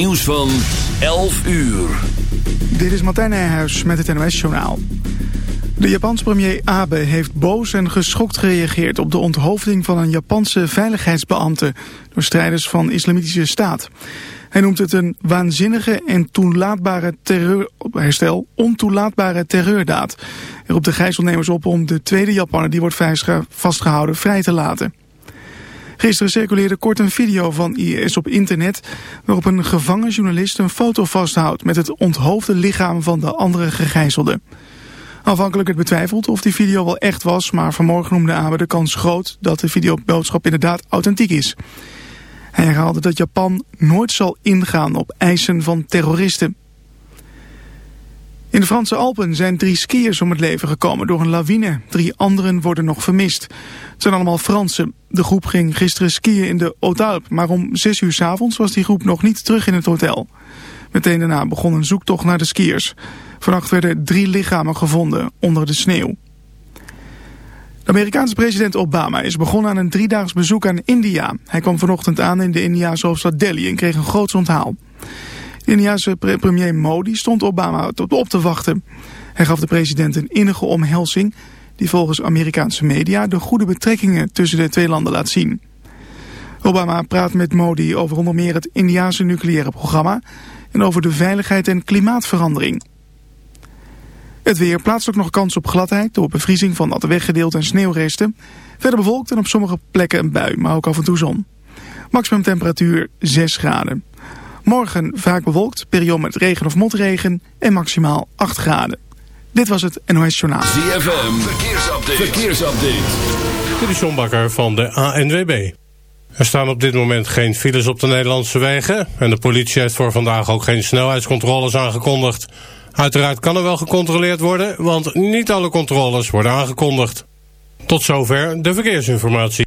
Nieuws van 11 uur. Dit is Martijn Nijhuis met het NOS-journaal. De Japanse premier Abe heeft boos en geschokt gereageerd... op de onthoofding van een Japanse veiligheidsbeambte... door strijders van Islamitische Staat. Hij noemt het een waanzinnige en toelaatbare terreur... herstel, ontoelaatbare terreurdaad. Er roept de gijzelnemers op om de tweede Japaner... die wordt vastgehouden vrij te laten. Gisteren circuleerde kort een video van IS op internet... waarop een gevangen journalist een foto vasthoudt... met het onthoofde lichaam van de andere gegijzelde. Aanvankelijk werd betwijfeld of die video wel echt was... maar vanmorgen noemde Abe de kans groot dat de videoboodschap inderdaad authentiek is. Hij herhaalde dat Japan nooit zal ingaan op eisen van terroristen. In de Franse Alpen zijn drie skiers om het leven gekomen door een lawine. Drie anderen worden nog vermist. Het zijn allemaal Fransen. De groep ging gisteren skiën in de Haute maar om zes uur s avonds was die groep nog niet terug in het hotel. Meteen daarna begon een zoektocht naar de skiers. Vannacht werden drie lichamen gevonden onder de sneeuw. De Amerikaanse president Obama is begonnen aan een driedaags bezoek aan India. Hij kwam vanochtend aan in de Indiase hoofdstad Delhi en kreeg een groot onthaal. De Indiase premier Modi stond Obama op te wachten. Hij gaf de president een innige omhelzing die volgens Amerikaanse media de goede betrekkingen tussen de twee landen laat zien. Obama praat met Modi over onder meer het Indiase nucleaire programma en over de veiligheid en klimaatverandering. Het weer plaatst ook nog kans op gladheid door bevriezing van natte weggedeelte en sneeuwresten. Verder bewolkt en op sommige plekken een bui, maar ook af en toe zon. Maximum temperatuur 6 graden. Morgen vaak bewolkt, periode met regen of motregen en maximaal 8 graden. Dit was het NOS Journaal. ZFM, verkeersupdate. verkeersupdate. Dit is John Bakker van de ANWB. Er staan op dit moment geen files op de Nederlandse wegen... en de politie heeft voor vandaag ook geen snelheidscontroles aangekondigd. Uiteraard kan er wel gecontroleerd worden, want niet alle controles worden aangekondigd. Tot zover de verkeersinformatie.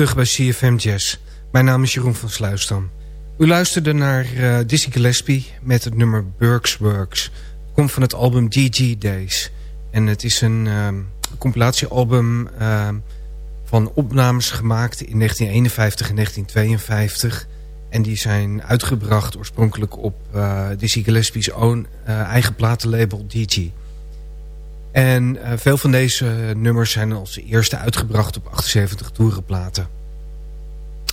Terug bij CFM Jazz. Mijn naam is Jeroen van Sluisdam. U luisterde naar uh, Dizzy Gillespie met het nummer Burks Works. Komt van het album GG Days. En het is een um, compilatiealbum um, van opnames gemaakt in 1951 en 1952. En die zijn uitgebracht oorspronkelijk op uh, Dizzy Gillespie's own, uh, eigen platenlabel DG. En uh, veel van deze nummers zijn als eerste uitgebracht op 78 toerenplaten.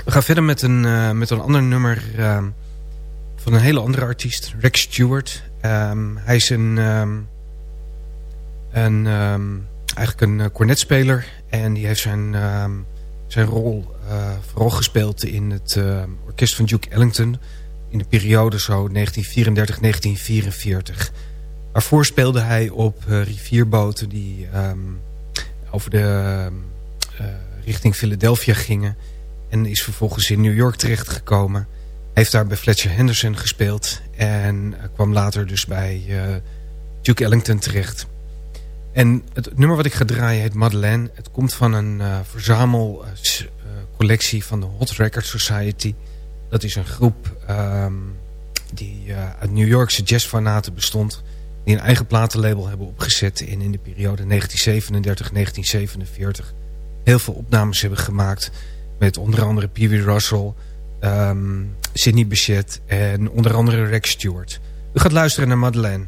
We gaan verder met een, uh, met een ander nummer uh, van een hele andere artiest, Rex Stewart. Um, hij is een, um, een eigenlijk een cornetspeler en die heeft zijn, zijn rol uh, vooral gespeeld in het orkest van Duke Ellington in de periode zo 1934-1944. Daarvoor speelde hij op uh, rivierboten die um, over de uh, richting Philadelphia gingen. En is vervolgens in New York terechtgekomen. Heeft daar bij Fletcher Henderson gespeeld. En kwam later dus bij Duke Ellington terecht. En het nummer wat ik ga draaien heet Madeleine. Het komt van een verzamelcollectie van de Hot Record Society. Dat is een groep um, die uit New Yorkse jazzfanaten bestond die een eigen platenlabel hebben opgezet en in de periode 1937-1947 heel veel opnames hebben gemaakt met onder andere Pee Wee Russell, um, Sidney Bechet en onder andere Rex Stewart. U gaat luisteren naar Madeleine.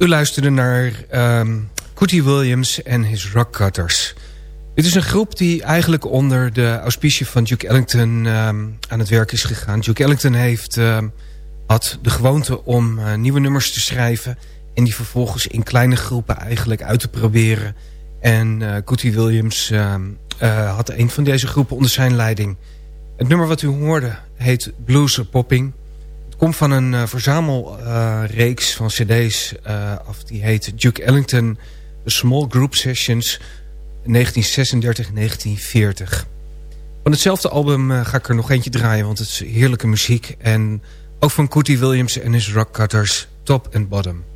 U luisterde naar um, Cootie Williams en his Rockcutters. Dit is een groep die eigenlijk onder de auspicie van Duke Ellington um, aan het werk is gegaan. Duke Ellington heeft, um, had de gewoonte om uh, nieuwe nummers te schrijven... en die vervolgens in kleine groepen eigenlijk uit te proberen. En uh, Cootie Williams uh, had een van deze groepen onder zijn leiding. Het nummer wat u hoorde heet Blues Popping komt van een uh, verzamelreeks uh, van cd's uh, af. Die heet Duke Ellington The Small Group Sessions 1936-1940. Van hetzelfde album ga ik er nog eentje draaien, want het is heerlijke muziek. En ook van Cootie Williams en his Rockcutters, Top and Bottom.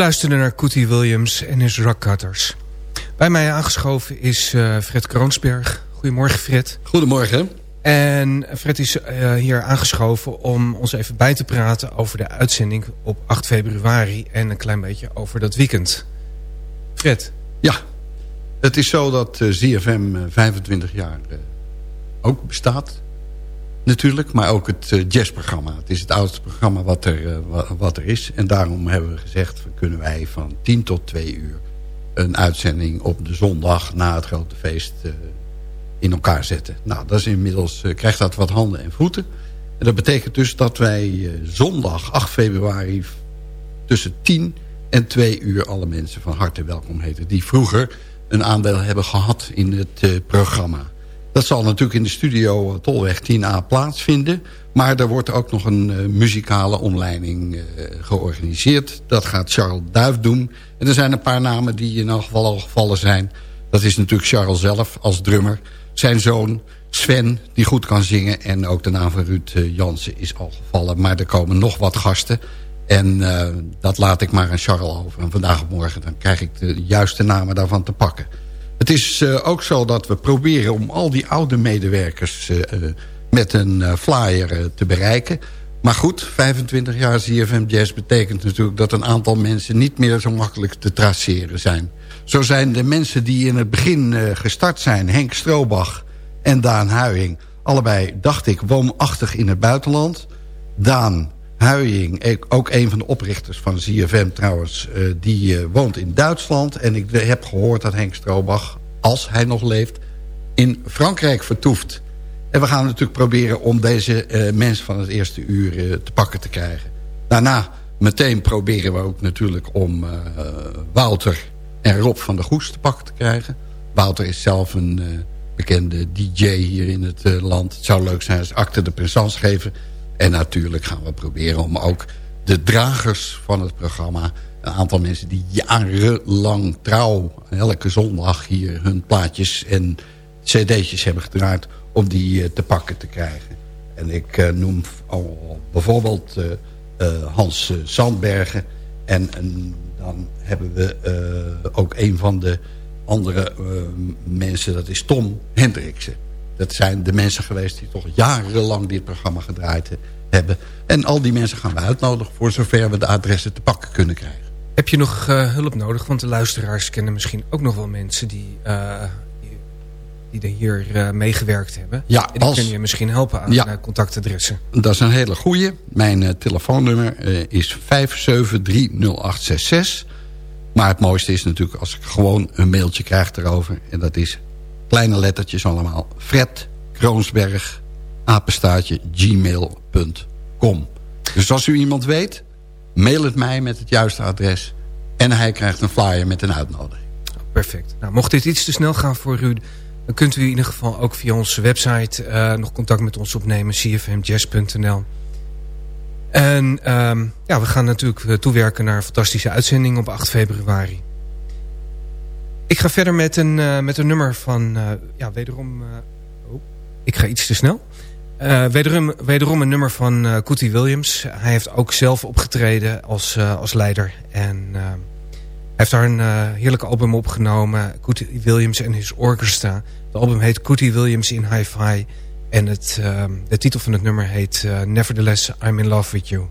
Luisterde naar Cootie Williams en his Rockcutters. Bij mij aangeschoven is uh, Fred Kroonsberg. Goedemorgen Fred. Goedemorgen. En Fred is uh, hier aangeschoven om ons even bij te praten over de uitzending op 8 februari en een klein beetje over dat weekend. Fred. Ja, het is zo dat uh, ZFM 25 jaar ook bestaat natuurlijk, maar ook het uh, jazzprogramma. Het is het oudste programma wat er, uh, wat er is. En daarom hebben we gezegd, kunnen wij van 10 tot 2 uur... een uitzending op de zondag na het grote feest uh, in elkaar zetten. Nou, dat is inmiddels, krijgt dat wat handen en voeten. En dat betekent dus dat wij zondag 8 februari... tussen 10 en 2 uur alle mensen van harte welkom heten... die vroeger een aandeel hebben gehad in het programma... Dat zal natuurlijk in de studio Tolweg 10A plaatsvinden. Maar er wordt ook nog een uh, muzikale omleiding uh, georganiseerd. Dat gaat Charles Duif doen. En er zijn een paar namen die in elk geval al gevallen zijn. Dat is natuurlijk Charles zelf als drummer. Zijn zoon Sven, die goed kan zingen. En ook de naam van Ruud Jansen is al gevallen. Maar er komen nog wat gasten. En dat laat ik maar aan Charles over. En vandaag of morgen dan krijg ik de juiste namen daarvan te pakken. Het is eh, ook zo dat we proberen om al die oude medewerkers... eh, eh, met een flyer te bereiken. Maar goed, 25 jaar ZFM Jazz betekent natuurlijk... dat een aantal mensen niet meer zo makkelijk te traceren zijn. Zo zijn de mensen die in het begin gestart zijn... Henk Stroobach en Daan Huijing... allebei, dacht ik, woonachtig in het buitenland. Daan Huijing, ook een van de oprichters van ZFM trouwens... eh, die eh, woont in Duitsland. En ik heb gehoord dat Henk Stroobach, als hij nog leeft... in Frankrijk vertoeft. En we gaan natuurlijk proberen om deze eh, mensen van het eerste uur te pakken te krijgen. Daarna meteen proberen we ook natuurlijk om eh, Wouter en Rob van der Goes te pakken te krijgen. Wouter is zelf een bekende DJ hier in het land. Het zou leuk zijn als acte de présence geven. En natuurlijk gaan we proberen om ook de dragers van het programma... een aantal mensen die jarenlang trouw... elke zondag hier hun plaatjes en cd'tjes hebben gedraaid... om die eh, te pakken te krijgen. En ik eh, noem al bijvoorbeeld eh, Hans Sandbergen... En, dan hebben we ook een van de andere mensen, dat is Tom Hendriksen. Dat zijn de mensen geweest die toch jarenlang dit programma gedraaid hebben. En al die mensen gaan we uitnodigen voor zover we de adressen te pakken kunnen krijgen. Heb je nog eh, hulp nodig? Want de luisteraars kennen misschien ook nog wel mensen die, eh, die, die er hier eh, meegewerkt hebben. Ja, en die als- kunnen je misschien helpen aan Ja. contactadressen. Dat is een hele goeie. Mijn telefoonnummer is 5730866. Maar het mooiste is natuurlijk als ik gewoon een mailtje krijg erover. En dat is kleine lettertjes allemaal. Fred Kroonsberg, apenstaartje, gmail.com. Dus als u iemand weet, mail het mij met het juiste adres. En hij krijgt een flyer met een uitnodiging. Perfect. Nou, mocht dit iets te snel gaan voor u... dan kunt u in ieder geval ook via onze website... eh, nog contact met ons opnemen, cfmjazz.nl. En ehm, ja, we gaan natuurlijk eh, toewerken naar een fantastische uitzending op 8 februari. Ik ga verder met een, eh, met een nummer van... eh, ja, wederom... eh, oh, ik ga iets te snel. Wederom, wederom een nummer van eh Cootie Williams. Hij heeft ook zelf opgetreden als, als leider. En... hij heeft daar een heerlijke album opgenomen. Cootie Williams en His Orchestra. De album heet Cootie Williams in Hi-Fi. En het, de titel van het nummer heet Nevertheless I'm in Love With You.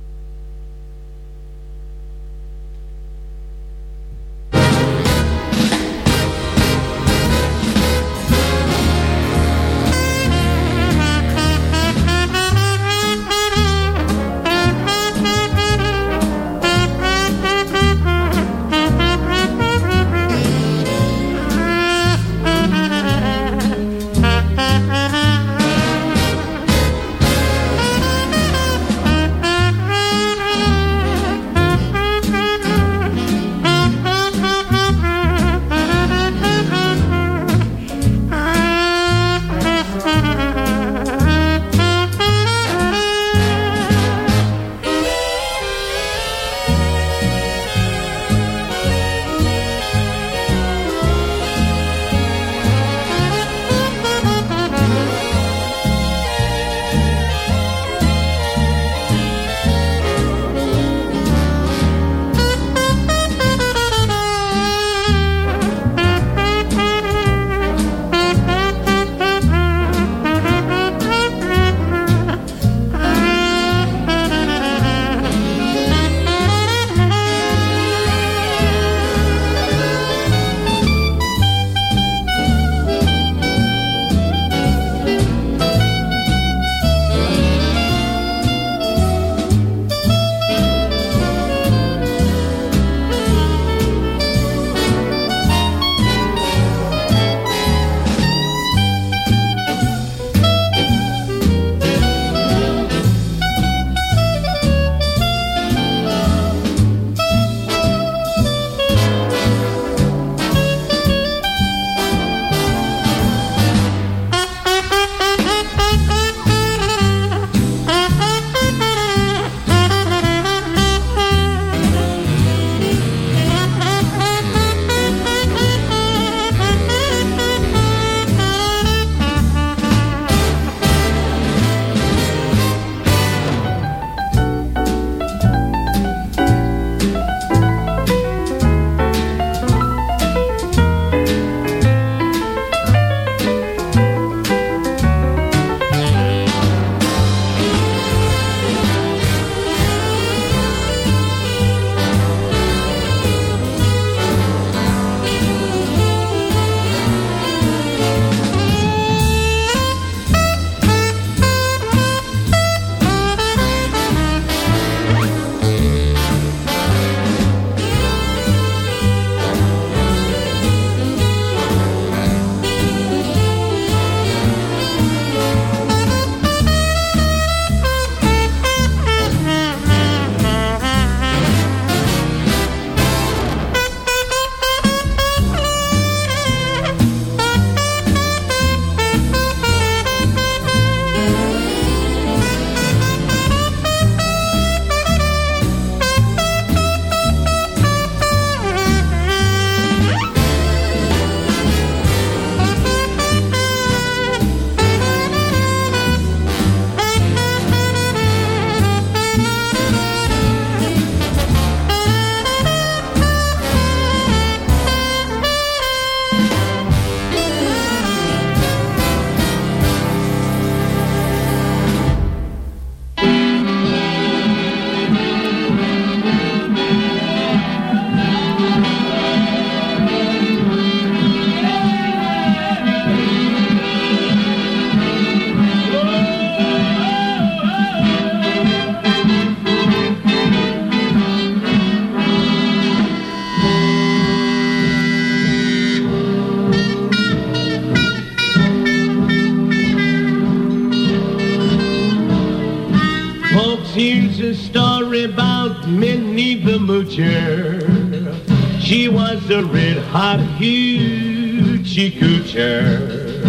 Hoochie coocher.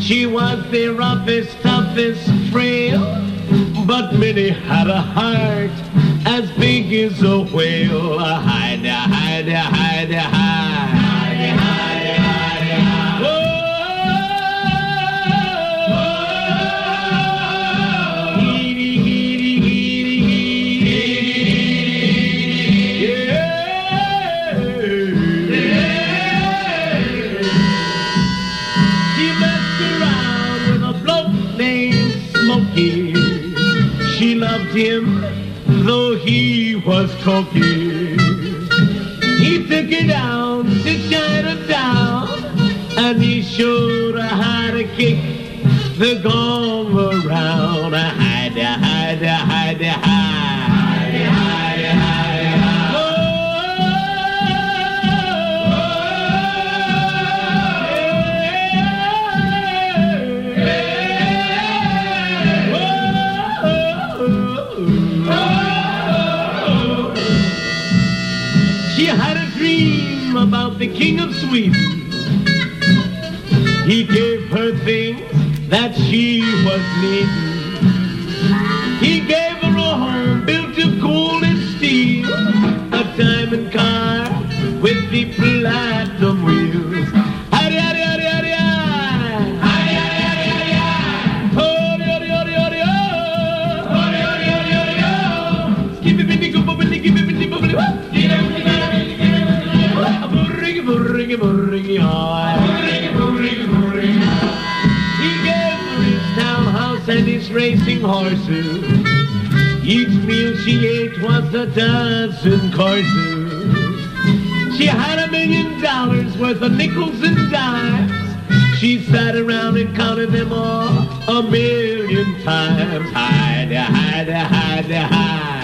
She was the roughest, toughest frail, but Minnie had a heart as big as a whale. Hide, hide, hide, hide. He took her down to Chinatown, and he showed her how to kick the gong she was needing. He gave her a home built of gold and steel, a diamond car with the platinum wheels. Horses. Each meal she ate was a dozen courses. She had a million dollars worth of nickels and dimes. She sat around and counted them all a million times. Hide, hide. Hide, hide,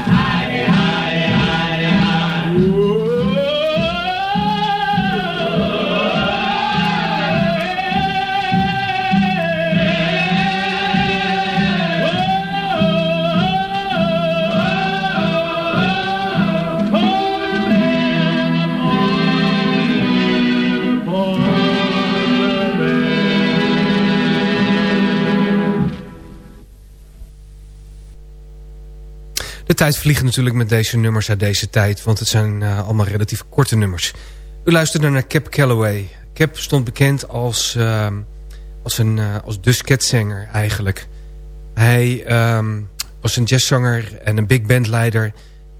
De tijd vliegt natuurlijk met deze nummers uit deze tijd... want het zijn eh, allemaal relatief korte nummers. U luisterde naar Cap Calloway. Cap stond bekend als, uh, als, een, uh, als de sketzanger eigenlijk. Hij ehm, was een jazzzanger en een big bandleider.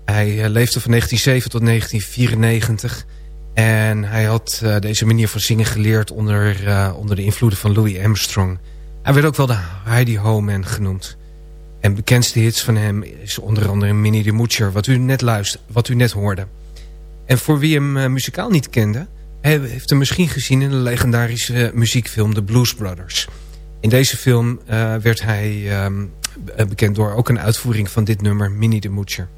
Hij uh, leefde van 1907 tot 1994... En hij had deze manier van zingen geleerd onder, onder de invloeden van Louis Armstrong. Hij werd ook wel de Heidi Ho Man genoemd. En bekendste hits van hem is onder andere Minnie de Moocher, wat u net, luister, wat u net hoorde. En voor wie hem uh, muzikaal niet kende, heeft hem misschien gezien in de legendarische muziekfilm The Blues Brothers. In deze film werd hij um, bekend door ook een uitvoering van dit nummer, Minnie de Moocher.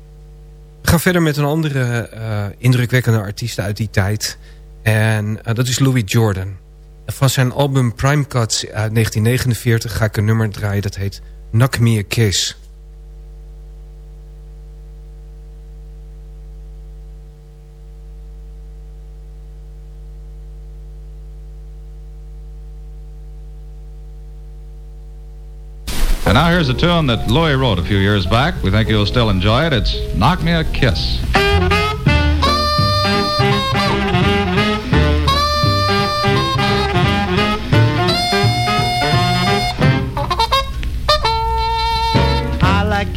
We gaan verder met een andere indrukwekkende artiest uit die tijd. En dat is Louis Jordan. Van zijn album Prime Cuts uit 1949 ga ik een nummer draaien dat heet Knock Me a Kiss. And now here's a tune that Louis wrote a few years back. We think you'll still enjoy it. It's Knock Me a Kiss.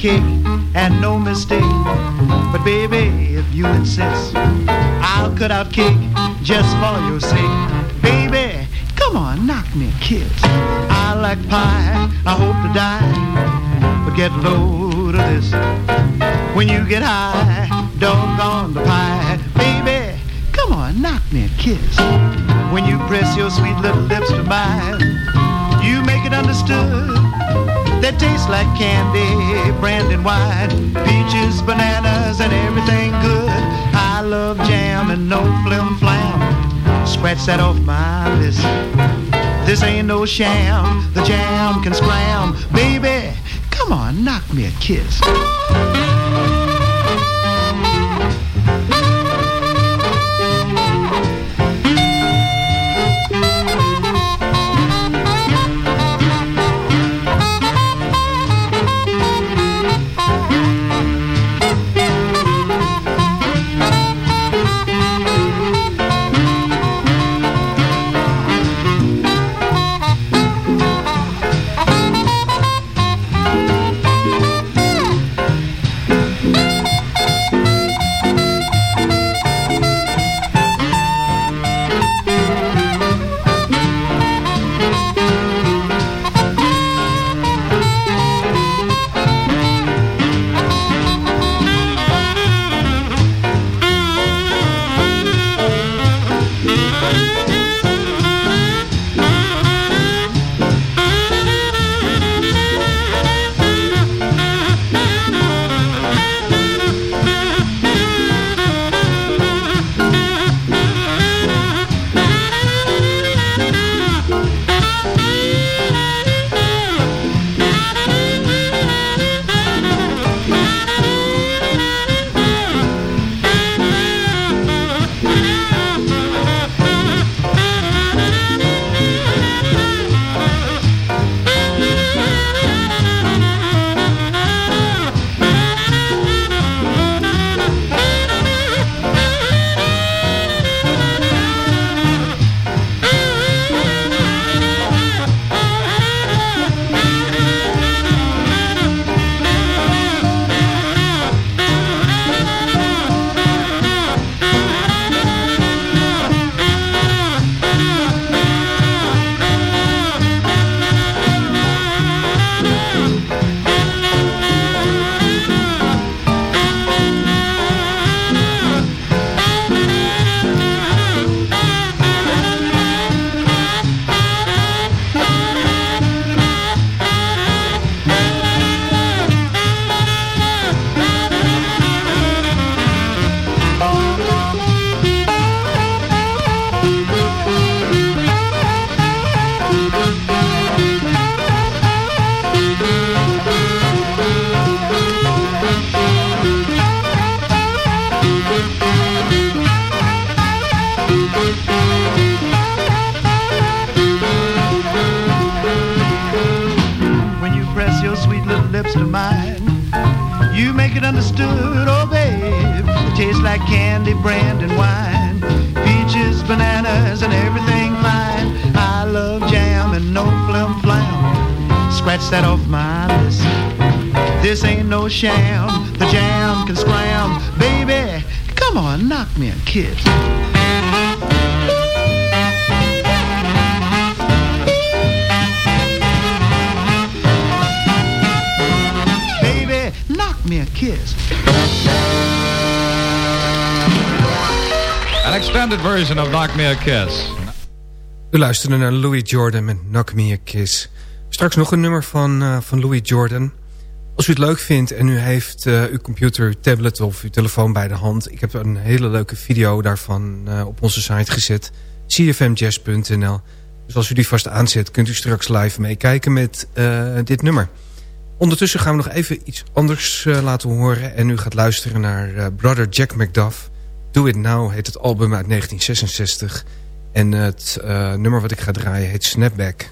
Cake and no mistake. But baby, if you insist, I'll cut out cake just for your sake. Baby, come on, knock me a kiss. I like pie, I hope to die. But get load of this. When you get high, doggone the pie. Baby, come on, knock me a kiss. When you press your sweet little lips to mine, you make it understood that tastes like candy, brandy and wine, peaches, bananas, and everything good. I love jam and no flim flam. Scratch that off my list. This ain't no sham. The jam can scram. Baby, come on, knock me a kiss. Me. U luisterde naar Louis Jordan met Knock Kiss. Straks nog een nummer van, eh, van Louis Jordan. Als u het leuk vindt en u heeft eh, uw computer, uw tablet of uw telefoon bij de hand... ik heb een hele leuke video daarvan eh, op onze site gezet. cfmjazz.nl Dus als u die vast aanzet, kunt u straks live meekijken met dit nummer. Ondertussen gaan we nog even iets anders laten horen... en u gaat luisteren naar Brother Jack McDuff. Do It Now heet het album uit 1966... En het eh, nummer wat ik ga draaien heet Snapback.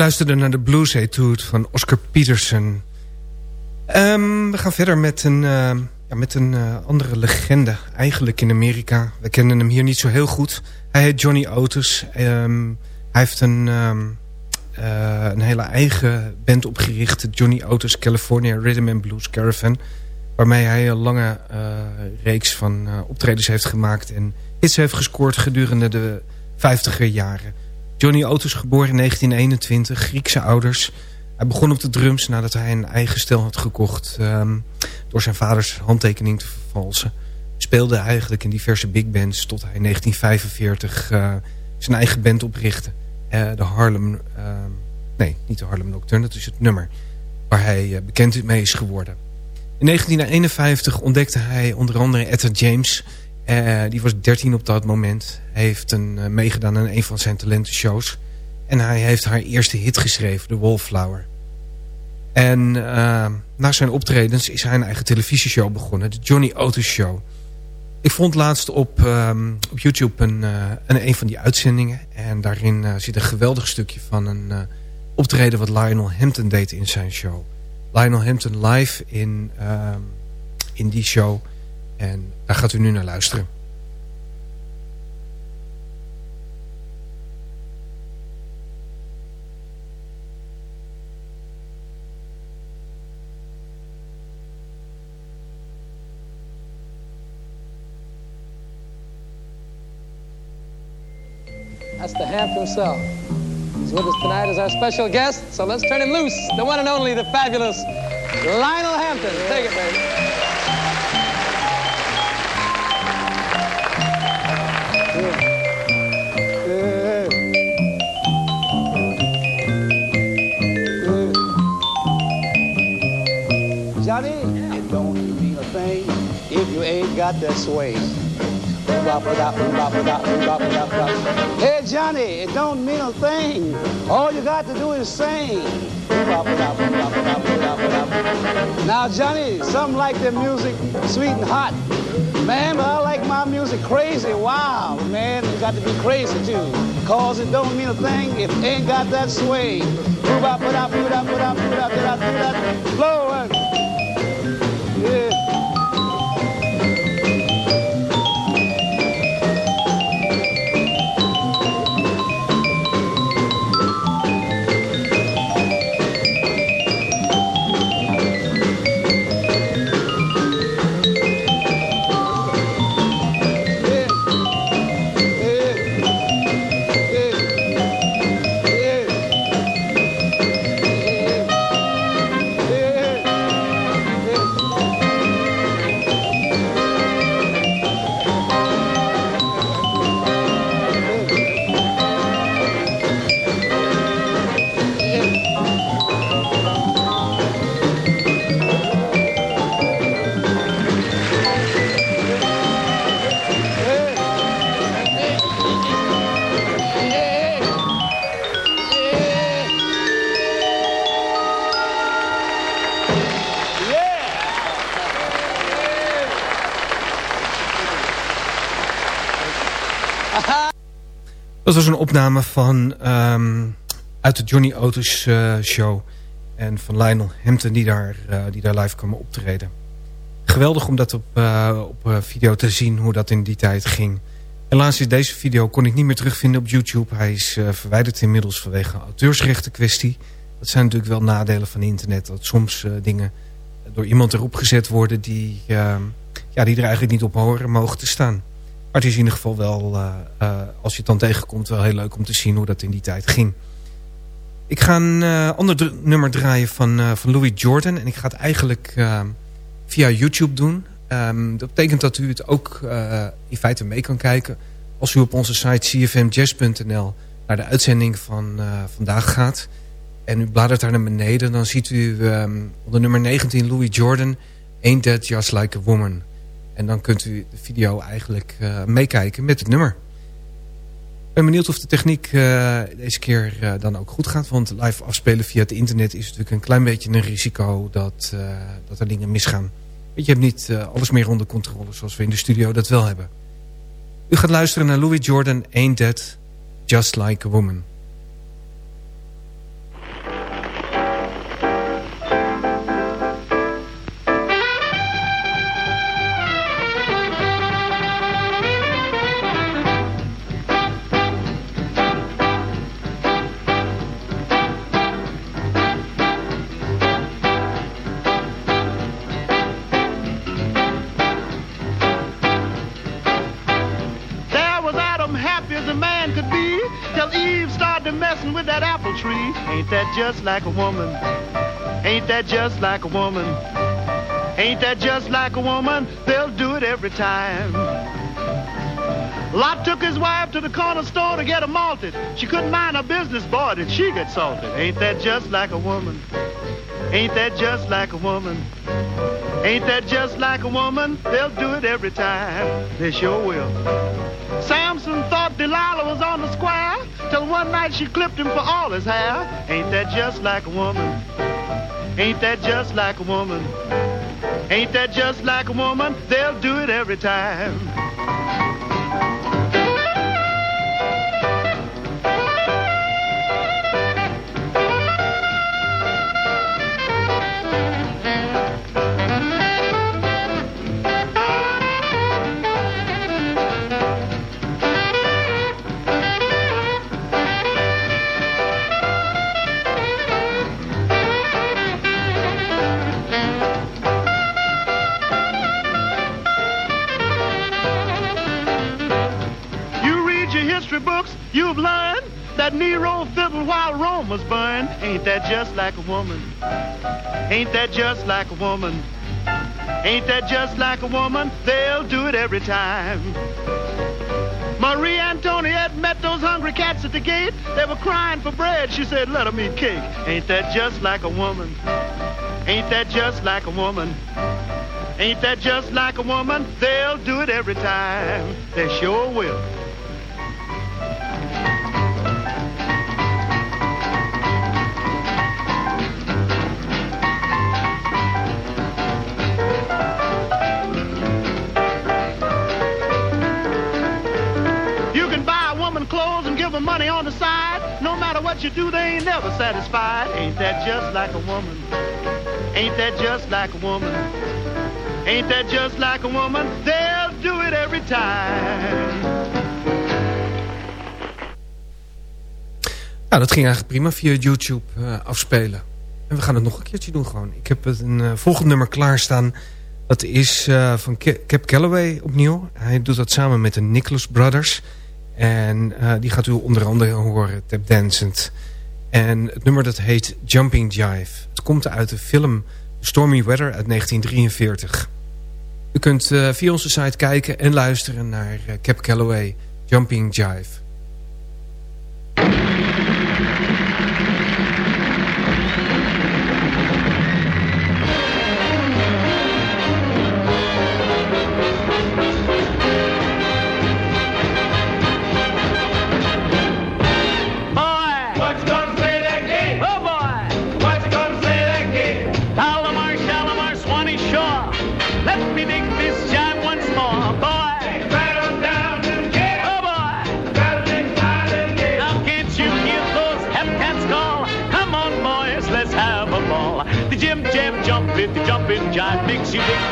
Luisterde naar de Blues Etude van Oscar Peterson. Ehm, we gaan verder met een, uh, ja, met een uh, andere legende. Eigenlijk in Amerika. We kennen hem hier niet zo heel goed. Hij heet Johnny Otis. Um, hij heeft een, um, uh, een hele eigen band opgericht. Johnny Otis California Rhythm and Blues Caravan. Waarmee hij een lange reeks van optredens heeft gemaakt. En hits heeft gescoord gedurende de 50er jaren. Johnny Otis geboren in 1921, Griekse ouders. Hij begon op de drums nadat hij een eigen stel had gekocht... Um, door zijn vaders handtekening te vervalsen. Speelde eigenlijk in diverse big bands tot hij in 1945 uh, zijn eigen band oprichtte. Uh, de Harlem... Uh, nee, niet de Harlem Nocturne, dat is het nummer... waar hij uh, bekend mee is geworden. In 1951 ontdekte hij onder andere Etta James... Uh, die was 13 op dat moment. Heeft een, uh, meegedaan aan een van zijn talentenshows. En hij heeft haar eerste hit geschreven, The Wallflower. En uh, na zijn optredens is hij een eigen televisieshow begonnen. De Johnny Otis Show. Ik vond laatst op, um, op YouTube een, een, een van die uitzendingen. En daarin zit een geweldig stukje van een optreden wat Lionel Hampton deed in zijn show. Lionel Hampton live in, ehm, in die show... En daar gaat u nu naar luisteren. That's the Hamp himself. He's with us tonight as our special guest, so let's turn him loose. The one and only, the fabulous Lionel Hampton. Take it, baby. Johnny, it don't mean a thing if you ain't got that sway. Hey Johnny, it don't mean a thing. All you got to do is sing. Now Johnny, some like their music sweet and hot. Man, but I like my music crazy. Wow, man, you got to be crazy too. Cause it don't mean a thing if it ain't got that sway. Blow. Yeah. Was een opname van um, uit de Johnny Otis uh, show. En van Lionel Hampton die daar, uh, die daar live kwam optreden. Geweldig om dat op, uh, op video te zien hoe dat in die tijd ging. Helaas is deze video kon ik niet meer terugvinden op YouTube. Hij is verwijderd inmiddels vanwege auteursrechten kwestie. Dat zijn natuurlijk wel nadelen van internet. Dat soms dingen door iemand erop gezet worden die, ehm, ja, die er eigenlijk niet op horen mogen te staan. Maar het is in ieder geval wel, uh, uh, als je het dan tegenkomt, wel heel leuk om te zien hoe dat in die tijd ging. Ik ga een uh, ander nummer draaien van, van Louis Jordan. En ik ga het eigenlijk via YouTube doen. Um, dat betekent dat u het ook in feite mee kan kijken. Als u op onze site cfmjazz.nl naar de uitzending van vandaag gaat. En u bladert daar naar beneden. Dan ziet u um, onder nummer 19 Louis Jordan. Ain't That Just Like a Woman. En dan kunt u de video eigenlijk uh, meekijken met het nummer. Ik ben benieuwd of de techniek uh, deze keer uh, dan ook goed gaat. Want live afspelen via het internet is natuurlijk een klein beetje een risico dat, dat er dingen misgaan. Want je hebt niet alles meer onder controle zoals we in de studio dat wel hebben. U gaat luisteren naar Louis Jordan, Ain't That Just Like a Woman. That just like a woman? Ain't that just like a woman? Ain't that just like a woman? They'll do it every time. Lot took his wife to the corner store to get her malted. She couldn't mind her business, boy, did she get salted. Ain't that just like a woman? Ain't that just like a woman? Ain't that just like a woman? They'll do it every time. They sure will. Samson thought Delilah was on the square one night she clipped him for all his hair. Ain't that just like a woman? Ain't that just like a woman? Ain't that just like a woman? They'll do it every time. Was burned. Ain't that just like a woman? Ain't that just like a woman? Ain't that just like a woman? They'll do it every time. Marie Antoinette met those hungry cats at the gate. They were crying for bread. She said, let 'em eat cake. Ain't that just like a woman? Ain't that just like a woman? Ain't that just like a woman? They'll do it every time. They sure will. You do, they ain't never satisfied. Ain't that just like a woman? Ain't that just like a woman? Ain't that just like a woman? They'll do it every time. Nou, dat ging eigenlijk prima via YouTube eh, afspelen. En we gaan het nog een keertje doen gewoon. Ik heb een eh, volgend nummer klaarstaan. Dat is eh, van Cap Calloway opnieuw. Hij doet dat samen met de Nicholas Brothers. En eh, die gaat u onder andere horen, Tap Dancend. En het nummer dat heet Jumping Jive. Het komt uit de film Stormy Weather uit 1943. U kunt eh, via onze site kijken en luisteren naar eh, Cap Calloway, Jumping Jive.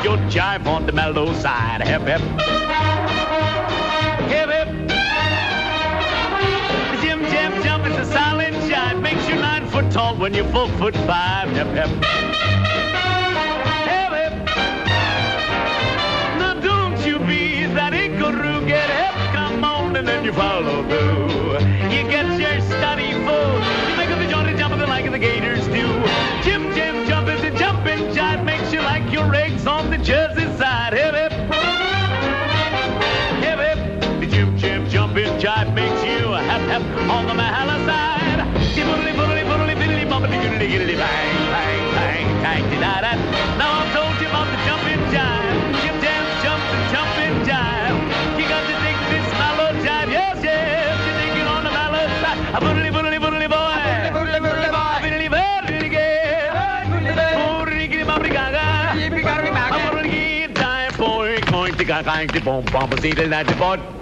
Your jive on the mellow side. Hep hep. Hip hip. The Jim Jam jump is a silent jive. Makes you nine foot tall when you're four foot five. Hip hip. Hip hip. Now don't you be that inkaroo. Get hip, come on, and then you follow through. You get your study full. You make up the jaunty jump of the like of the gators do. Jim Jam jump is a jive. Your eggs on the Jersey side. Hip hip. Hip hip. The Jim Jam jumping jive makes you hep hep on the Mahala side. Dibbly boodly boodly biddly bobbly goodly giddly bang bang bang bang da da. Now I've told you about the jumping jive. Jim Jam jump the jumping jive. You got to dig this mellow jive. Yes yes. You dig it on the mellow side. A boodly boodly To gaga gaga. Boom boom. See the night before.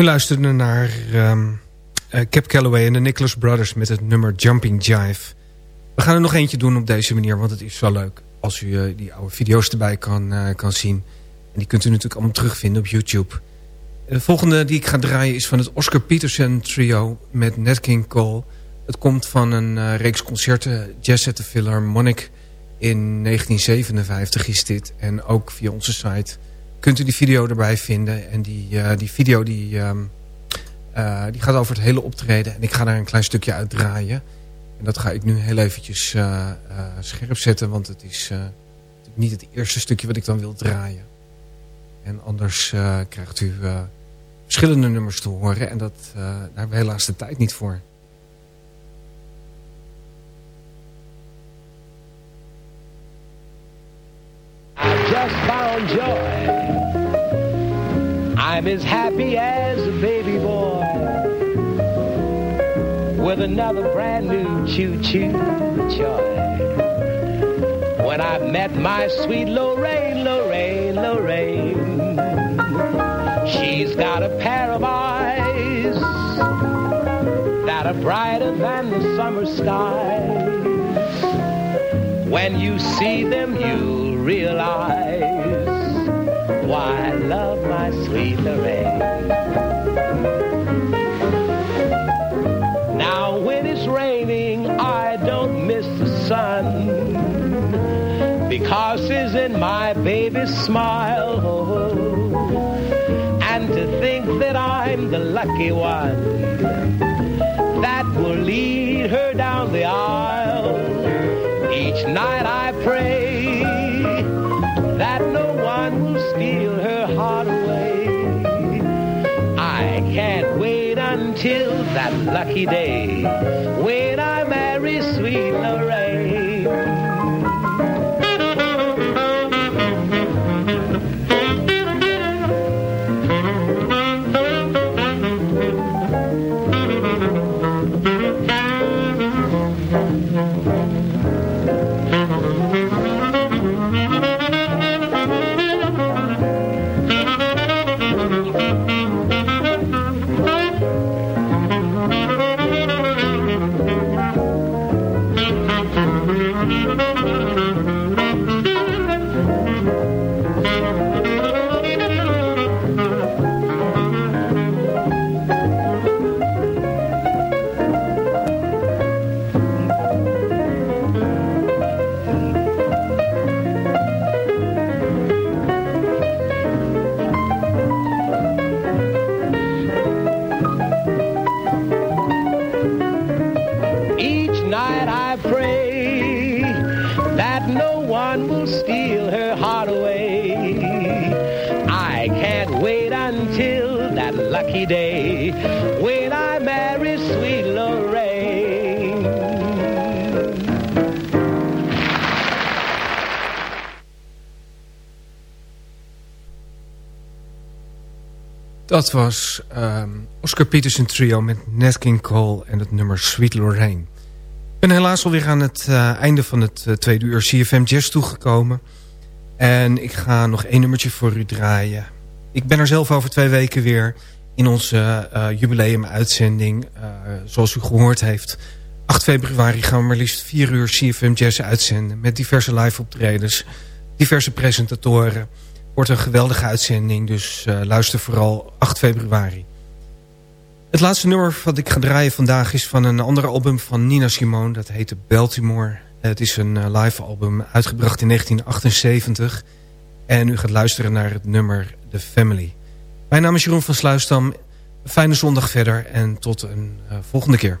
We luisterden naar um, uh, Cap Calloway en de Nicholas Brothers met het nummer Jumping Jive. We gaan er nog eentje doen op deze manier, want het is wel leuk als u uh, die oude video's erbij kan, uh, kan zien. En die kunt u natuurlijk allemaal terugvinden op YouTube. De volgende die ik ga draaien is van het Oscar Peterson trio met Nat King Cole. Het komt van een reeks concerten, Jazz at the Philharmonic in 1957 is dit. En ook via onze site kunt u die video erbij vinden. En die, uh, die video die, um, uh, die gaat over het hele optreden. En ik ga daar een klein stukje uit draaien. En dat ga ik nu heel eventjes uh, scherp zetten. Want het is niet het eerste stukje wat ik dan wil draaien. En anders krijgt u verschillende nummers te horen. En dat, daar hebben we helaas de tijd niet voor. Another brand new choo-choo joy. When I met my sweet Lorraine, Lorraine, Lorraine, she's got a pair of eyes that are brighter than the summer skies. When you see them, you realize why I love my sweet Lorraine. Because it's in my baby's smile. And to think that I'm the lucky one that will lead her down the aisle. Each night I pray that no one will steal her heart away. I can't wait until that lucky day when I marry sweet Lorraine. Dat was um, Oscar Peterson trio met Nat King Cole en het nummer Sweet Lorraine. Ik ben helaas alweer aan het uh, einde van het uh, tweede uur CFM Jazz toegekomen. En ik ga nog één nummertje voor u draaien. Ik ben er zelf over twee weken weer in onze uh, jubileum-uitzending. zoals u gehoord heeft, 8 februari gaan we maar liefst vier uur CFM Jazz uitzenden... met diverse live optredens, diverse presentatoren wordt een geweldige uitzending, dus uh, luister vooral 8 februari. Het laatste nummer wat ik ga draaien vandaag is van een ander album van Nina Simone. Dat heette Baltimore. Het is een uh, live album uitgebracht in 1978. En u gaat luisteren naar het nummer The Family. Mijn naam is Jeroen van Sluisdam. Fijne zondag verder en tot een uh, volgende keer.